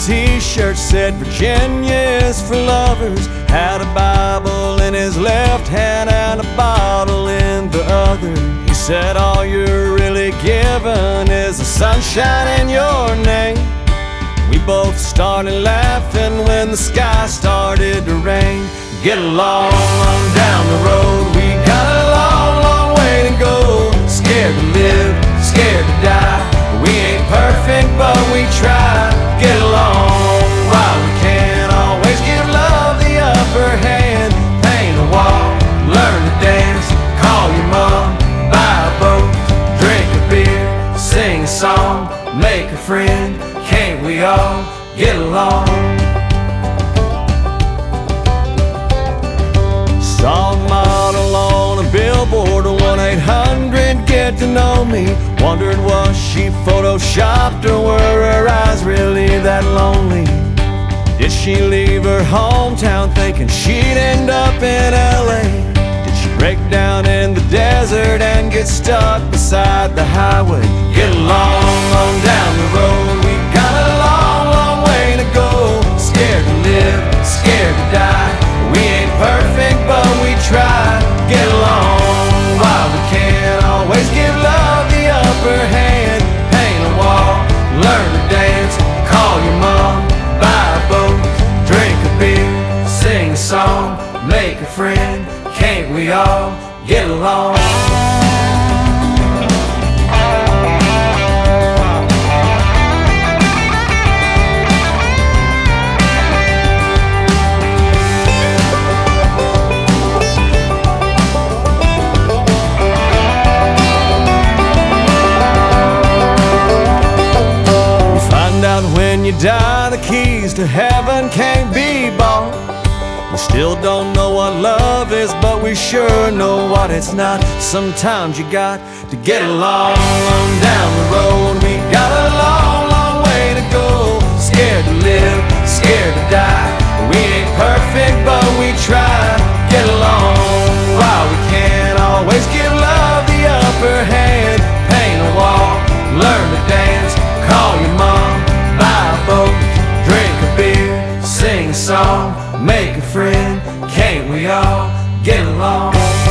t-shirt said Virginia is for lovers. Had a Bible in his left hand and a bottle in the other. He said all you're really given is the sunshine in your name. We both started laughing when the sky started to rain. Get along on down the road friend, can't we all get along? Saw a model on a billboard, 1 800 get to know me. Wondered was she photoshopped or were her eyes really that lonely? Did she leave her hometown thinking she'd end up in LA? In the desert and get stuck beside the highway? Get along on down the road, we got a long, long way to go. Scared to live, scared to die. We ain't perfect, but we try. Get along while we can. Always give love the upper hand. Paint a wall, learn to dance. Call your mom, buy a boat, drink a beer, sing a song, make a friend. Can't we all get along? You find out when you die the keys to heaven can't be bought. We still don't know what love is, but we sure know what it's not. Sometimes you got to get along down the road. We song, make a friend. Can't we all get along?